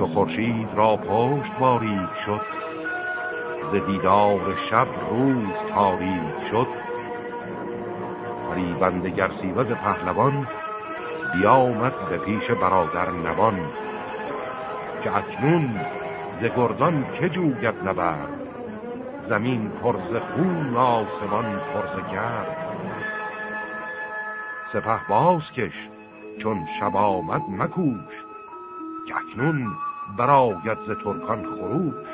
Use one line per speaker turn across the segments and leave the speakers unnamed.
چو خورشید را پشت باریک شد. ز دیدار شب روز تاریک شد. فریبند گرسیوز پهلوان بیامد به پیش برادر نوان که اکنون ز گردان که جوگت نبرد؟ زمین پرز خون آسمان پرز کرد سپه باز کش چون شب آمد مکوش که اکنون براید ز ترکان خروش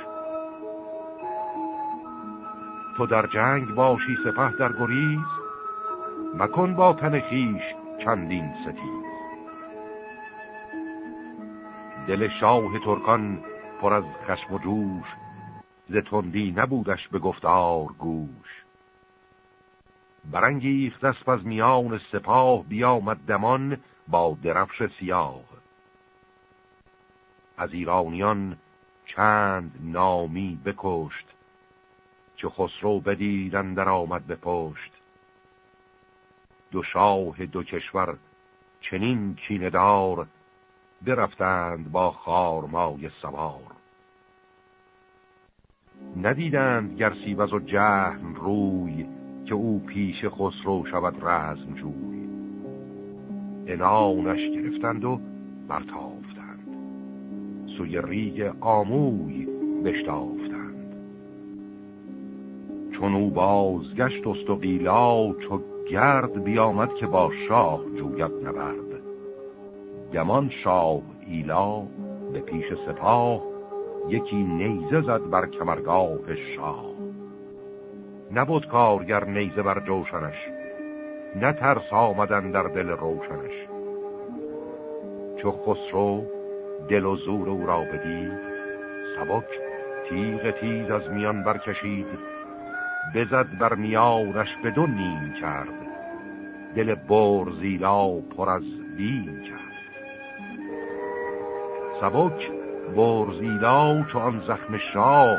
تو در جنگ باشی سپه در گریز مکن با تن خیش چندین ستیز. دل شاه ترکان پر از خشم و جوش ز تندی نبودش به گفتار گوش. برانگیخت اسب از میان سپاه بیامد دمان با درفش سیاه. از ایرانیان چند نامی بکشت چه خسرو بدیدن در آمد به پشت. دو شاه دو کشور چنین کیندار برفتند با خارمای سوار. ندیدند گر و جهن روی که او پیش خسرو شود رزم جوی انانش گرفتند و برتافتند سوی ریگ آموی بشتافتند. چون او بازگشت است و قیلا چو گرد بیامد که با شاه جوید نبرد. گمان شاه ایلا به پیش سپاه یکی نیزه زد بر کمرگاه شاه. نبود کارگر نیزه بر جوشنش نه ترس آمدن در دل روشنش. چو خسرو دل و زور او را بدید. سبک تیغ تیز از میان برکشید. بزد بر میانش به نیم کرد. دل برزیلا پر از دین کرد. سبک برزیلا چو آن زخم شاه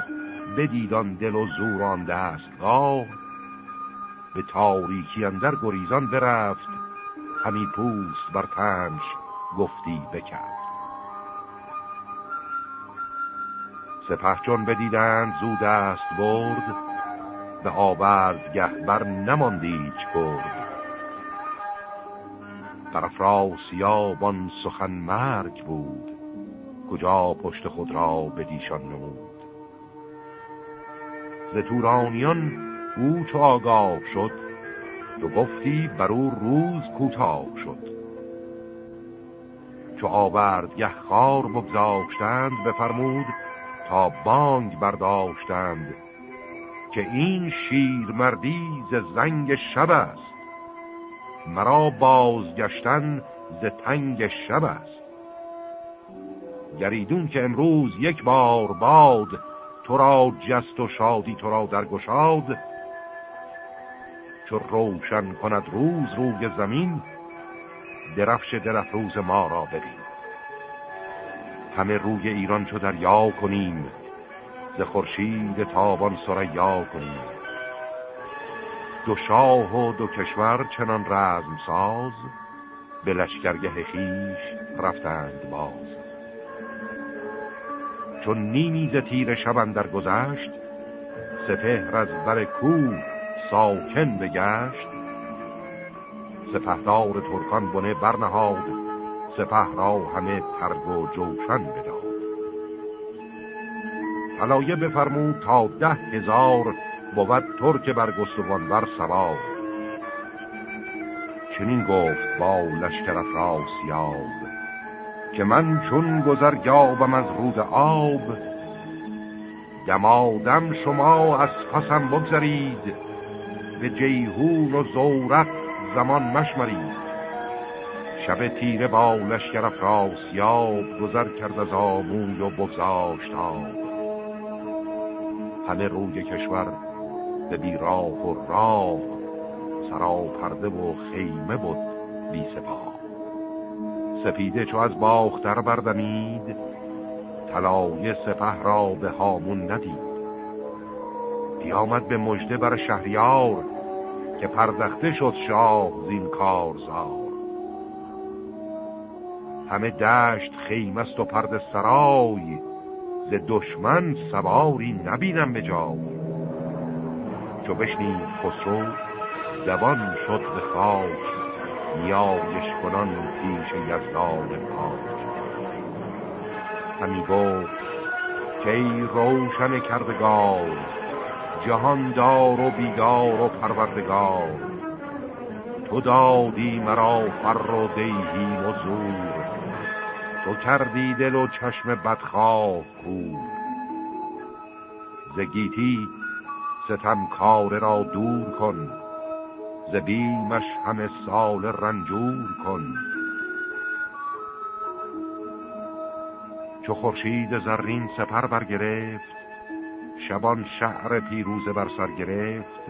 بدیدان دل و زوران دستگاه. به تاریکی اندر گریزان برفت. همی پوست بر تنش گفتی بکرد. سپه چون بدیدند زود است برد به آورد گه بر نماندیچ برد در افراسیابان سخن مرگ بود کجا پشت خود را به دیشان نمود. ز تورانیان او چو آگاه شد تو گفتی بر او روز کوتاه شد. چو آورد گه خار بگذاشتند بفرمود تا بانگ برداشتند که این شیر مردی ز زنگ شب است. مرا بازگشتن ز تنگ شب است. گریدون که امروز یک بار باد تو را جست و شادی تو را درگشاد. چو روشن کند روز روی زمین درفش روز ما را ببین. همه روی ایران چو دریا کنیم ز خورشید تابان سریا کنیم. دو شاه و دو کشور چنان رزم ساز به لشکرگه خیش رفتند باز. چون نیمی ز تیر شبن در گذشت سپهر از بر کو ساکن بگشت. سپهدار ترکان بنه برنهاد سپه را همه ترگ و جوشن بداد. علایه بفرمود تا ده هزار بود ترک بر گستوان بر سوار. چنین گفت با لشکر افراسیاب که من چون گذر یابم از رود آب دمادم شما از پسم بگذرید به جیهون و زورق زمان مشمرید. شب تیره با لشکر افراسیاب گذر کرد از آموی و بگذاشت آب. همه روی کشور به بیراه و راه سرا پرده و خیمه بود بی سپاه. سپیده چو از باختر بردمید طلای سپه را به هامون ندید. بیامد به مژده بر شهریار که پردخته شد شاه زین کارزار. همه دشت خیمست و پرد سرای. ز دشمن سواری نبینم به جای. چو بشنید خسرو زبان شد به خاک. نیایش کنان پیش یزدان پاک. همی گفت که ای روشن کردگار جهاندار و بیدار و پروردگار تو دادی مرا فر و دیهیم و زور. تو کردی دل و چشم بدخواه کور زگیتی ستم کار را دور کن. ز بیمش همه سال رنجور کن. چو خورشید زرین سپر برگرفت شبان شهر پیروز بر سر گرفت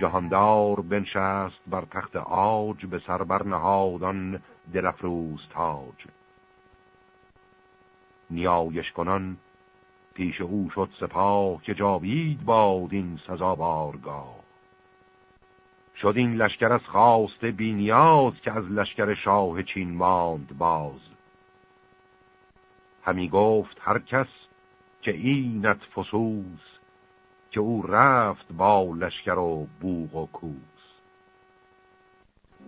جهاندار بنشست بر تخت آج به سر بر نهادان دلفروز تاج. نیایش کنان. پیش او شد سپاه که جاوید باد این سزاوارگاه. شد این لشکر از خواست بینیاز که از لشکر شاه چین ماند باز. همی گفت هر کس که اینت فسوس که او رفت با لشکر و بوغ و کوس.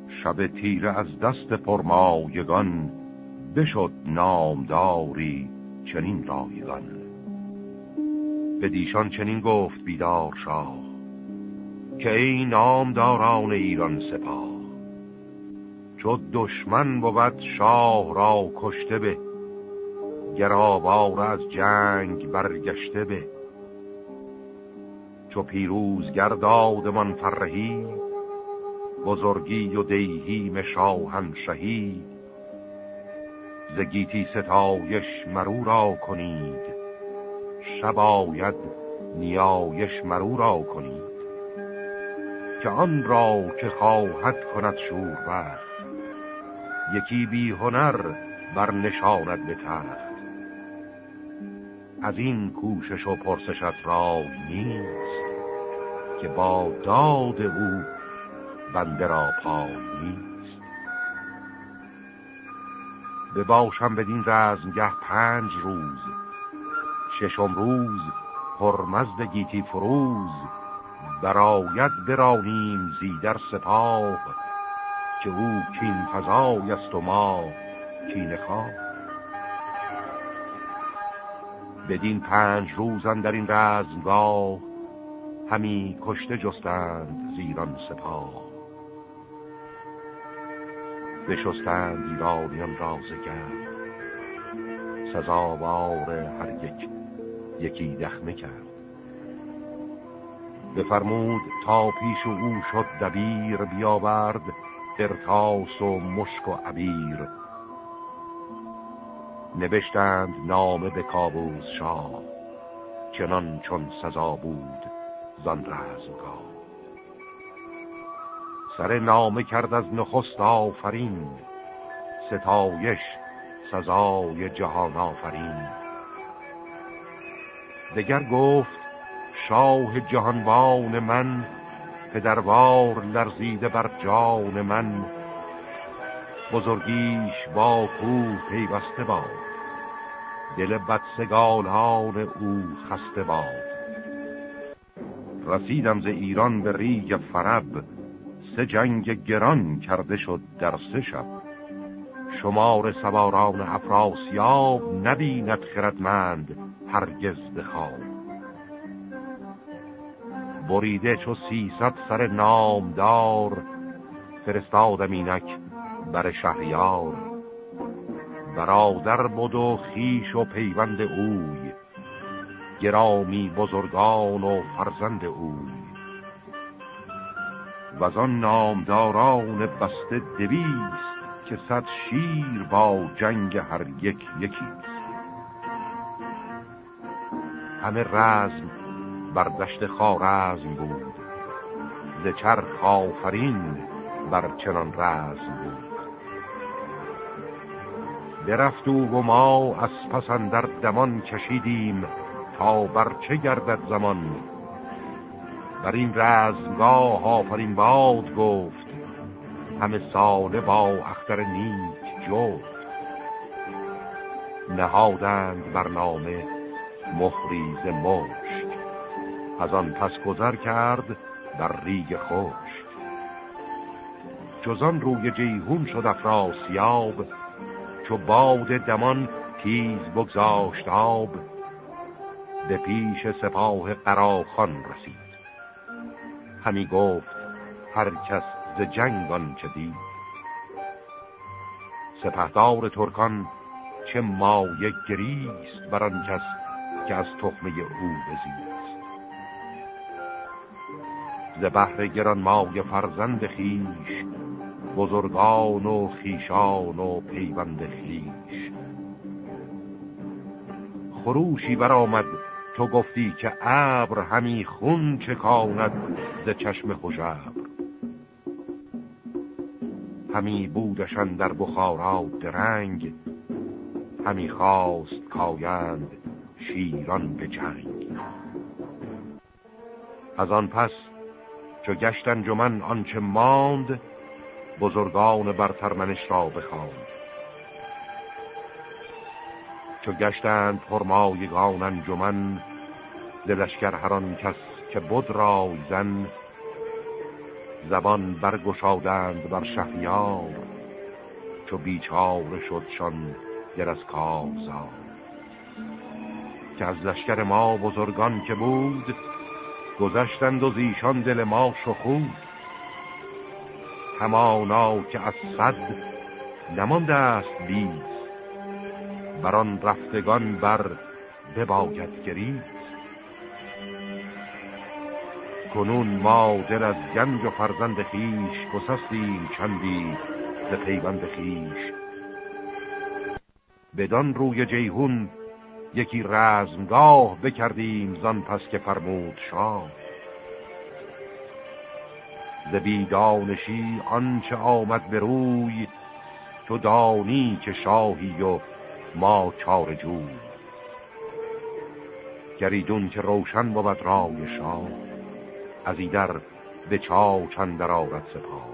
شب تیره از دست پرمایگان بشد نامداری چنین رایگان. به دیشان چنین گفت بیدار شاه که ای نامداران ایران سپاه چو دشمن بود شاه را کشته به گرابار از جنگ برگشته به. چو پیروز گردادمان فرهی بزرگی و دیهیم شاهنشهی زگیتی ستایش مرو را کنید. شباید نیایش مرو را کنید. که آن را که خواهد کند شور وقت یکی بی هنر بر نشاند به تخت. از این کوشش و پرسشت را نیست که با داد او بنده را پای نیست. بباشم بدین رزمگه پنج روز. ششم روز پرمزد گیتی فروز. براید برانیم زیدر سپاه. که او کین فضای است و ما کین خواه. بدین پنج روزن در این رزمگاه همی کشته جستند زیران سپاه. بشستند ایرانیان رازگر سزاوار هر یک یکی دخمه کرد. بفرمود تا پیش او شد دبیر بیاورد ارتاس و مشک و عبیر. نوشتند نامه به کابوس شاه چنان چون سزا بود زن رزمگاه سر نامه کرد از نخست آفرین. ستایش سزای جهان آفرین. دگر گفت شاه جهانبان من پدروار لرزیده بر جان من. بزرگیش با کوه پیوسته باد. دل بدسگالان او خسته باد. رسیدم ز ایران به ریگ فرب. سه جنگ گران کرده شد در سه شب. شمار سواران افراسیاب نبیند خردمند هرگز بخواب بریده چو سیصد سر نامدار فرستادم اینک بر شهریار. برادر بود و خیش و پیوند اوی گرامی بزرگان و فرزند اوی. و آن نامداران بسته دویست که صد شیر با جنگ هر یک یکیست. همه رزم بر دشت خارزم بود. ز چرخ آفرین بر چنان رزم بود. برفت او و ما از پسندر در دمان کشیدیم تا بر چه گردد زمان بر این رزمگاه آفرین باد گفت همه ساله با اختر نیک جفت. نهادند برنامه مخریز مشک از آن پس گذر کرد در ریگ خشک جزان روی جیهون شد افراسیاب چو باد دمان تیز بگذاشت آب. به پیش سپاه قراخان رسید. همی گفت هر کس ز جنگ چه دید. سپهدار ترکان چه مایه گریست بر آن کس که از تخمه او بزیست. ز بحر گران مای فرزند خیش بزرگان و خیشان و پیوند خیش خروشی برآمد تو گفتی که ابر همی خون چکاند ز چشم خوشبر همی بودشن در بخارا درنگ همی خواست کایند شیران به جنگ. از آن پس چو گشت انجمن آنچه ماند بزرگان برترمنش را بخواند. چو گشتند پرمایگان انجمن دلشگر هران کس که بود رای زن. زبان برگشادند بر شهریار چو بیچاره شدشان در از کارزار. که از لشکر ما بزرگان که بود گذشتند و زیشان دل ما شخود. همانا که از صد نمانده است بیز بران رفتگان بر بباید گریز کنون ما دل از گنج و فرزند خیش گسستیم چندی ز پیوند خیش بدان روی جیهون یکی رزمگاه بکردیم زان پس که فرمود شاه. ز بیدانشی آنچه آمد به روی تو دانی که شاهی و ما چار جوی گریدون که روشن بود رای شاه از ایدر به چا چندر آرد سپاه.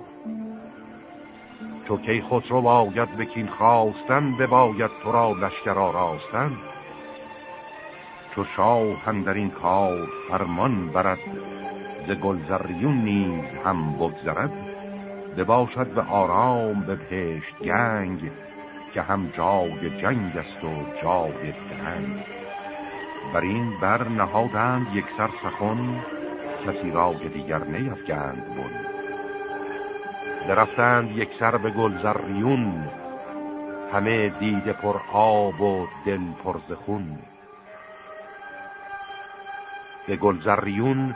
چو کی خسرو باید بکین خواستن بباید تو را لشکر آراستن. چو شاه هم در این کار فرمان برد ز گلزریون نیز هم بگذرد. بباشد به آرام به پشت گنگ که هم جای جنگ است و جای درنگ بر این بر نهادند یک سر سخن کسی را دیگر نیفگند بون درفتند یک سر به گلزریون همه دیده پر آب و دل پر زخون. به گلزریون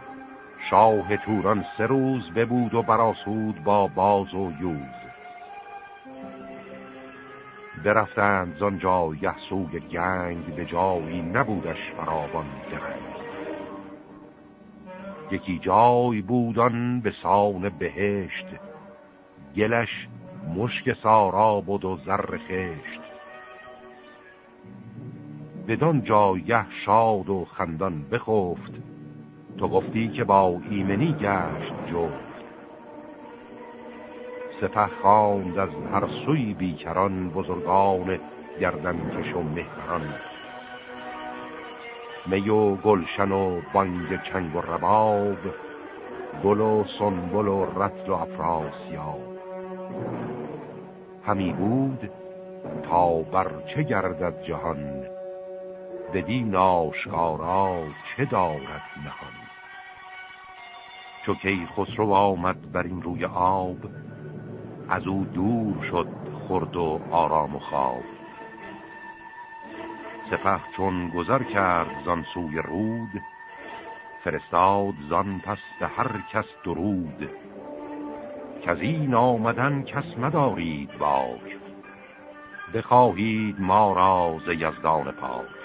شاه توران سه روز ببود و براسود با باز و یوز. برفتند زانجا یحسوی گنگ به جایی نبودش فراوان درنگ. یکی جای بودن به سان بهشت گلش مشک سارا بود و زر خشت. بدان جایه شاد و خندان بخفت تو گفتی که با ایمنی گشت جفت. سپه خواند از هر سوی بیکران بزرگان گردن کش و مهران می و گلشن و بانگ چنگ و رباب گل و سنبل و رتل و افراسیاب. همی بود تا بر چه گردد جهان بدی ناشکارا چه دارد نهان. چو کی خسرو آمد بر این روی آب از او دور شد خرد و آرام و خواب. سپه چون گذر کرد زان سوی رود فرستاد زان پس به هر کس درود. که از این آمدن کس مدارید باک بخواهید ما را ز یزدان پاک.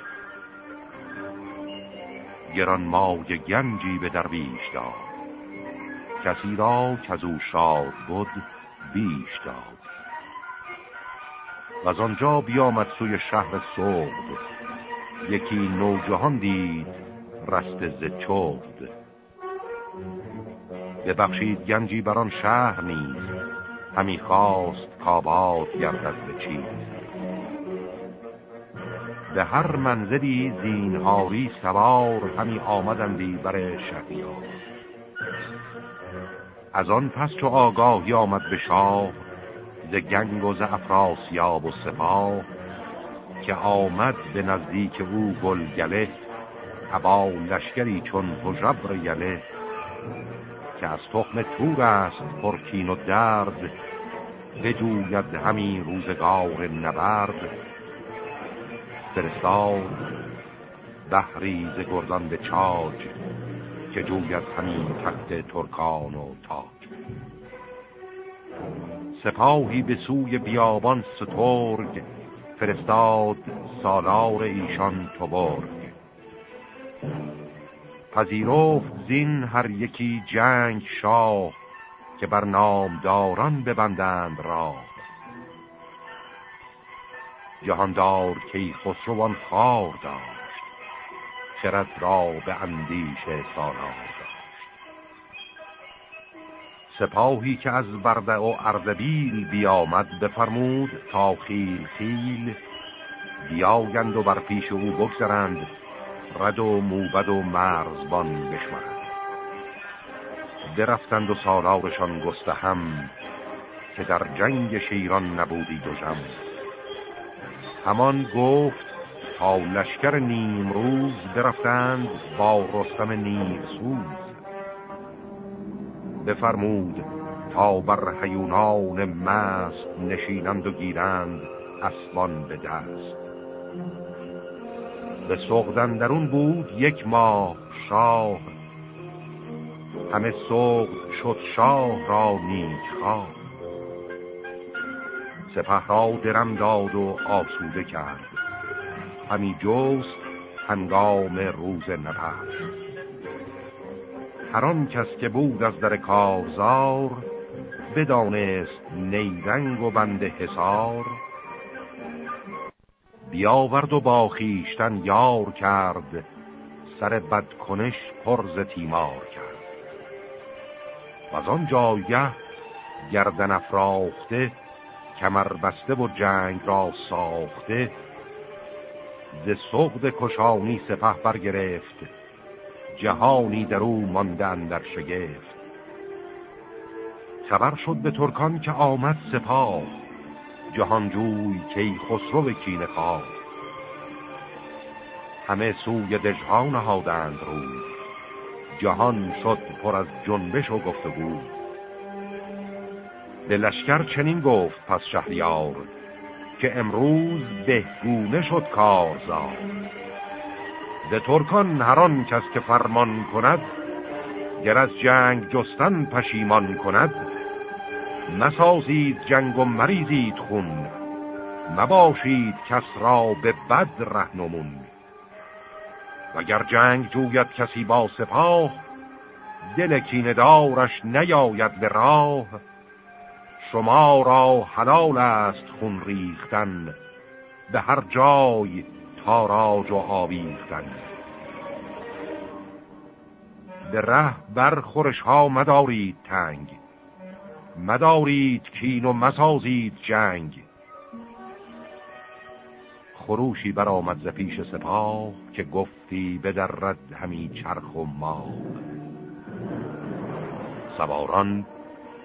گران مای گنجی به درویش داد کسی را که از او شاد بود بیش داد. و از آنجا بیامد سوی شهر سغد یکی نوجهان دید رست ز ببخشید گنجی بر آن شهر نیز همی خواست کابات گردد به چیز. به هر منزلی زینهاری سوار همی آمدندی بر شهریار. از آن پس چو آگاهی آمد به شاه ز گنگ و ز افراسیاب و سپاه که آمد به نزدیک او گلگله ابا لشکری چون هژبر یله که از تخم تور است پرکین و درد بجوید همین روزگار نبرد. فرستاد بحری ز گردان به چاج که جوید همین تخت ترکان و تاج. سپاهی به سوی بیابان سترگ فرستاد سالار ایشان توبرگ پذیرفت زین هر یکی جنگ شاه که بر نامداران ببندند راه. جهاندار که خسروان خار داشت خرد را به اندیش سالار داشت سپاهی که از برده و اردبیل بیامد بفرمود تا خیل خیل بیاگند و بر پیش او بگذرند رد و موبد و مرزبان بشمرند. درفتند و سالارشان گسته هم که در جنگ شیران نبودی دو جم همان گفت تا لشکر نیم روز برفتند با رستم نیم سوز. بفرمود تا بر حیونان مست نشینند و گیرند اسبان به دست. به سغدن درون بود یک ماه شاه. همه سغد شد شاه را نیک خواه. سپه را درم داد و آسوده کرد. همی جوست هنگام روز هر کس که بود از در کارزار بدانست نیرنگ و بند حسار بیاورد و با خیشتن یار کرد سر بدکنش پرز تیمار کرد. و از آن جایه گردن افراخته کمر بسته و جنگ را ساخته ز سغد کشانی سپه برگرفت. جهانی در او ماندن در شگفت. خبر شد به ترکان که آمد سپاه. جهانجوی کی خسرو کین خواه. همه سوی دژها نهادند روی. جهان شد پر از جنبش و گفتگو. به لشکر چنین گفت پس شهریار که امروز بهگونه شد کارزار. به ترکان هران کس که فرمان کند گر از جنگ جستن پشیمان کند نسازید جنگ و مریزید خون مباشید کس را به بد رهنمون. وگر جنگ جوید کسی با سپاه دل کیندارش نیاید به راه شما را حلال است خون ریختن به هر جای تاراج و آویختن. به ره بر خورش ها مدارید تنگ مدارید کین و مسازید جنگ. خروشی برآمد ز پیش سپاه که گفتی بدرد همی چرخ و ما سواران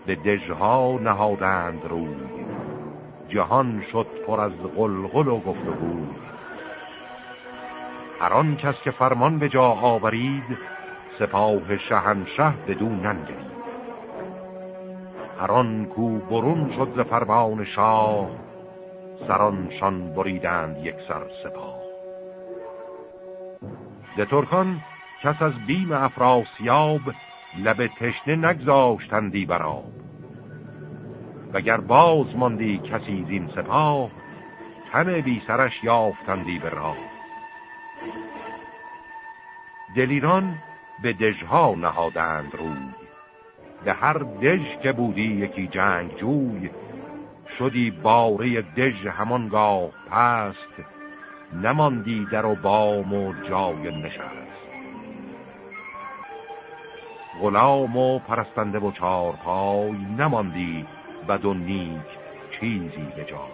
به دژها نهادند روی. جهان شد پر از غلغل و گفتگو. هر آن کس که فرمان به جا آورید سپاه شهنشه بدون ننگرید. هر کو برون شد ز فرمان شاه سرانشان بریدند یک سر سپاه. ز ترکان کس از بیم افراسیاب لب تشنه نگذاشتندی براب وگر باز ماندی کسی زین سپاه تن بی سرش یافتندی به راه. دلیران به دژها نهادند روی. به هر دژ که بودی یکی جنگ جوی شدی باره دژ همانگاه پست نماندی در و بام و جای نشست. غلام و پرستنده و چارپای نماندی و نیک چیزی به جا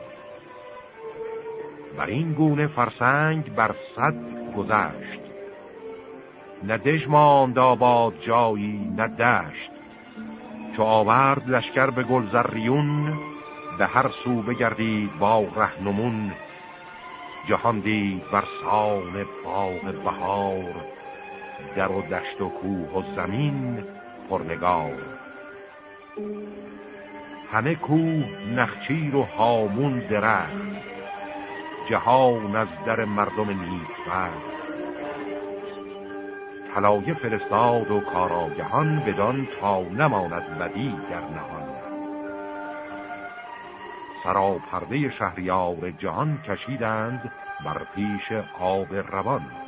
بر این گونه فرسنگ بر صد گذشت. نه دژ ماند جایی نه دشت. چو آورد لشکر به گلزریون به هر سو بگردید با رهنمون. جهان دید بر سان باغ بهار در و دشت و کوه و زمین پرنگار همه کوه نخچیر و هامون درخت جهان از در مردم نیک طلایه فرستاد و کاراگهان بدان تا نماند بدی در نهان. سرا پرده شهریار جهان کشیدند بر پیش آب روان.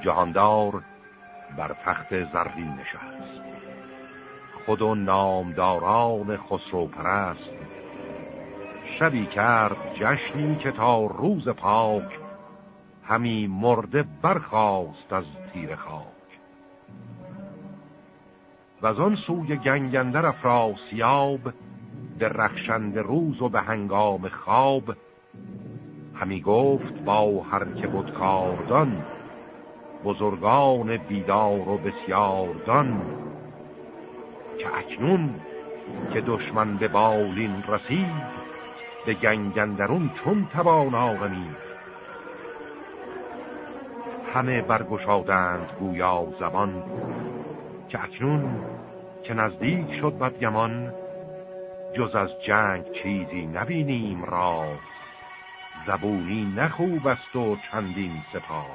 جهاندار بر تخت زرین نشست. خود و نامداران خسرو پرست. شبی کرد جشنی که تا روز پاک همی مرده برخاست از تیر خاک. و از آن سوی گنگندر افراسیاب به رخشند روز و به هنگام خواب همی گفت با هر که بود کاردان بزرگان بیدار و بسیاردان که اکنون که دشمن به بالین رسید به گنگندرون چون توان آرمید. همه برگشادند گویا زبان که اکنون که نزدیک شد بدگمان جز از جنگ چیزی نبینیم را. زبونی نخوب است و چندین سپاه.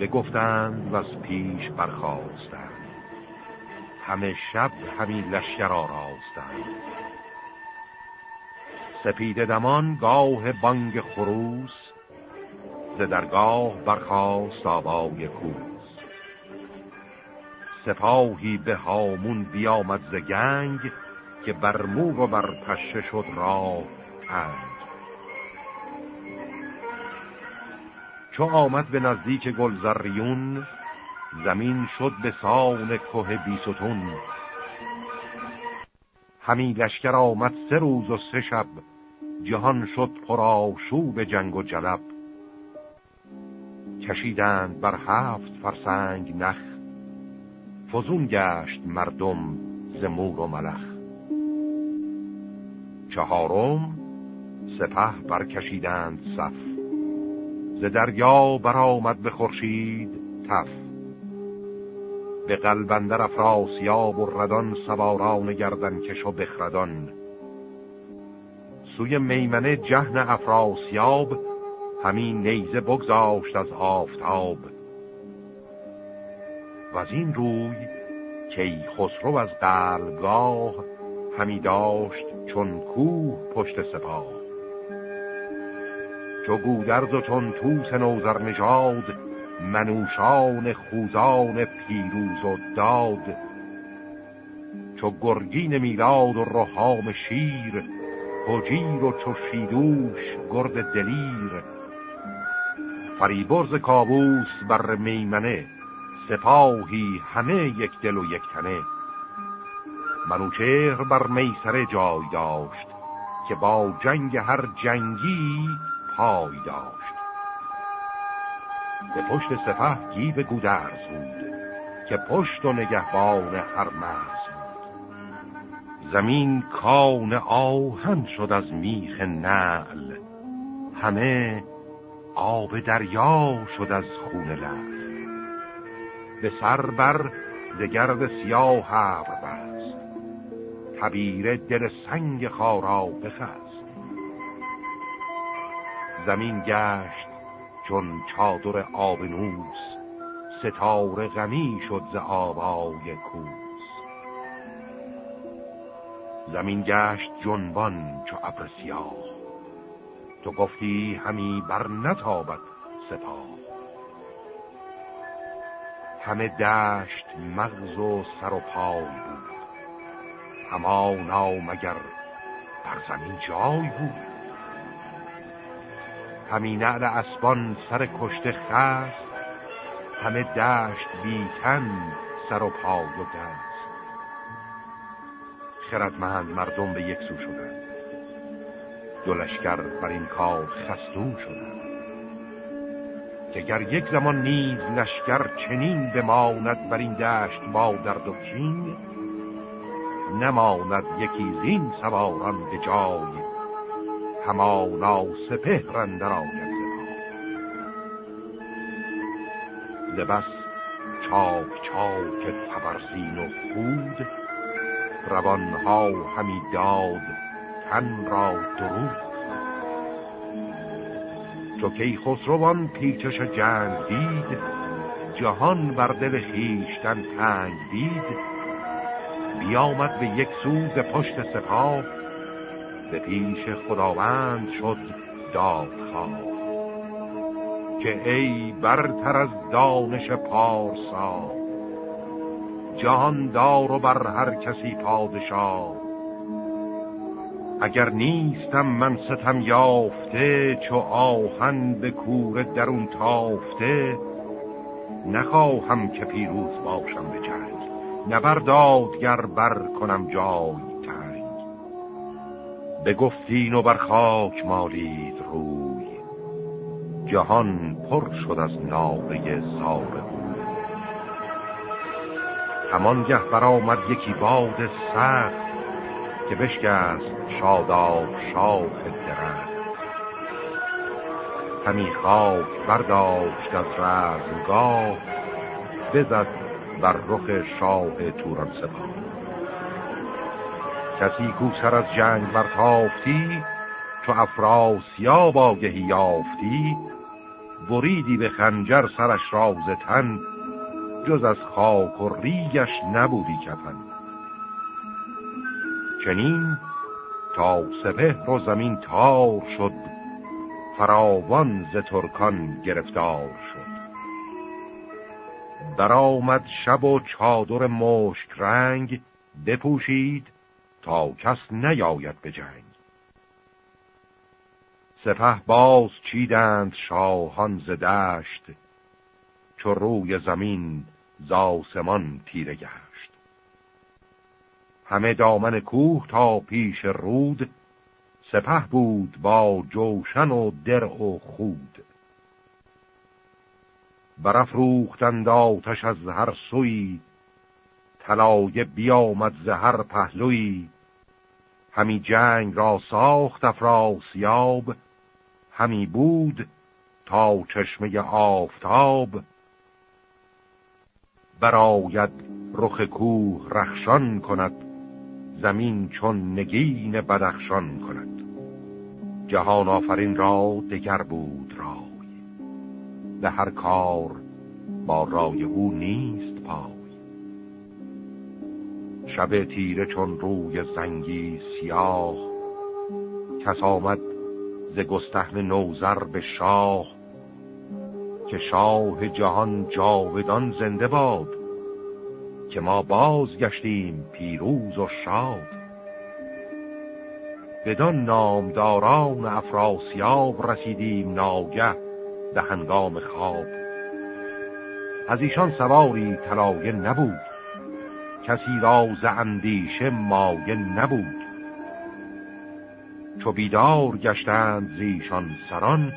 بگفتند و از پیش برخواستند همه شب همی لشکر آراستند. سپید دمان گاه بانگ خروس ز درگاه برخواست آبای کوس. سپاهی به هامون بیامد ز گنگ که بر مور و بر پشه شد را پنج. چو آمد به نزدیک گلزریون زمین شد به سان که بیستون. همین لشکر آمد سه روز و سه شب جهان شد پرآشوب جنگ و جلب. کشیدند بر هفت فرسنگ نخ فزون گشت مردم زمور و ملخ. چهارم سپه برکشیدند صف. ز دریا برآمد به خورشید تف. به قلبندر افراسیاب و ردان سواران گردن کش و بخردان. سوی میمنه جهن افراسیاب همین نیزه بگذاشت از آفتاب. و از این روی که خسرو از قلگاه همی داشت چون کوه پشت سپاه. چو گودرز و چون توس نوزر نژاد منوشان خوزان پیروز و داد. چو گرگین میلاد و رهام شیر هجیر و چو شیدوش گرد دلیر. فریبرز کابوس بر میمنه سپاهی همه یک دل و یک تنه. منوچهر بر میسره جای داشت که با جنگ هر جنگی پای داشت. به پشت سپه گیب گودرز بود که پشت و نگهبان هر مرز بود. زمین کان آهن شد از میخ نعل. همه آب دریا شد از خون لخت به سر بر زگرد سیاه هبر بست تبیره دل سنگ خارا بخست. زمین گشت چون چادر آبنوس ستاره غمی شد ز آبای کوس. زمین گشت جنبان چو ابر سیاه. تو گفتی همی بر نتابد سپاه. همه دشت مغز و سر و پای بود. همانا مگر بر زمین جای بود. همین نعل اسبان سر کشته خست همه دشت بیتن سر و پای و دست. خردمند مردم به یک سو شدند. دو لشکر بر این کار خستون شدند. که یک زمان نیز لشکر چنین بماند بر این دشت با درد و کین نماند یکی زین سواران به جای همانا سپهر اندر آید لبس چاک چاک تبرزین و خود روانها همی داد تن را درود. چو کی خسروان پیچش جنگ دید جهان بر دل خیشتن تنگ دید. بیامد به یک سوز پشت سپاه به پیش خداوند شد دادخواه. که ای برتر از دانش پارسا جهاندار و بر هر کسی پادشاه اگر نیستم من ستم یافته چو آهن به کور درون تافته نخواهم که پیروز باشم به جنگ. نبردادگر بر کنم جای. بگفتین و بر خاک مالید روی. جهان پر شد از ناوه زار همانگه برآمد یکی باد سخت که بشکست شاداب شاه درخت. همی خاک برداشت از رزمگاه بزد بر رخ شاه توران سپاه کسی کو سر از جنگ برتافتی چو افراسیاب آگهی یافتی. بریدی به خنجر سرش راز تن جز از خاک و ریگش نبودی کفن. چنین تا سپهر و زمین تار شد فراوان ز ترکان گرفتار شد. آمد شب و چادر مشک رنگ بپوشید تا کس نیاید به جنگ. سپه باز چیدند شاهان ز دشت چو روی زمین زاسمان تیره گشت. همه دامن کوه تا پیش رود سپه بود با جوشن و در و خود. برافروختند آتش از هر سوی طلایه بیامد ز هر پهلوی. همی جنگ را ساخت افراسیاب همی بود تا چشمه آفتاب. براید رخ کوه رخشان کند زمین چون نگین بدخشان کند. جهان آفرین را دگر بود رای به هر کار با رای او نیست پای. شب تیره چون روی زنگی سیاه کس آمد ز گستهم نوزر به شاه که شاه جهان جاودان زنده باد که ما باز گشتیم پیروز و شاد. بدان نامداران افراسیاب رسیدیم ناگه به هنگام خواب. از ایشان سواری طلایه نبود کسی را ز اندیشه مایه نبود. چو بیدار گشتند زیشان سران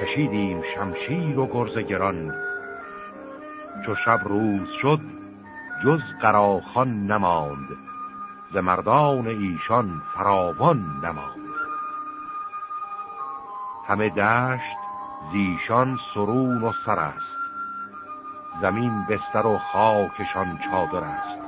کشیدیم شمشیر و گرز گران. چو شب روز شد جز قراخان نماند ز مردان ایشان فراوان نماند. همه دشت زیشان سرون و سر است. زمین بستر و خاکشان چادر است.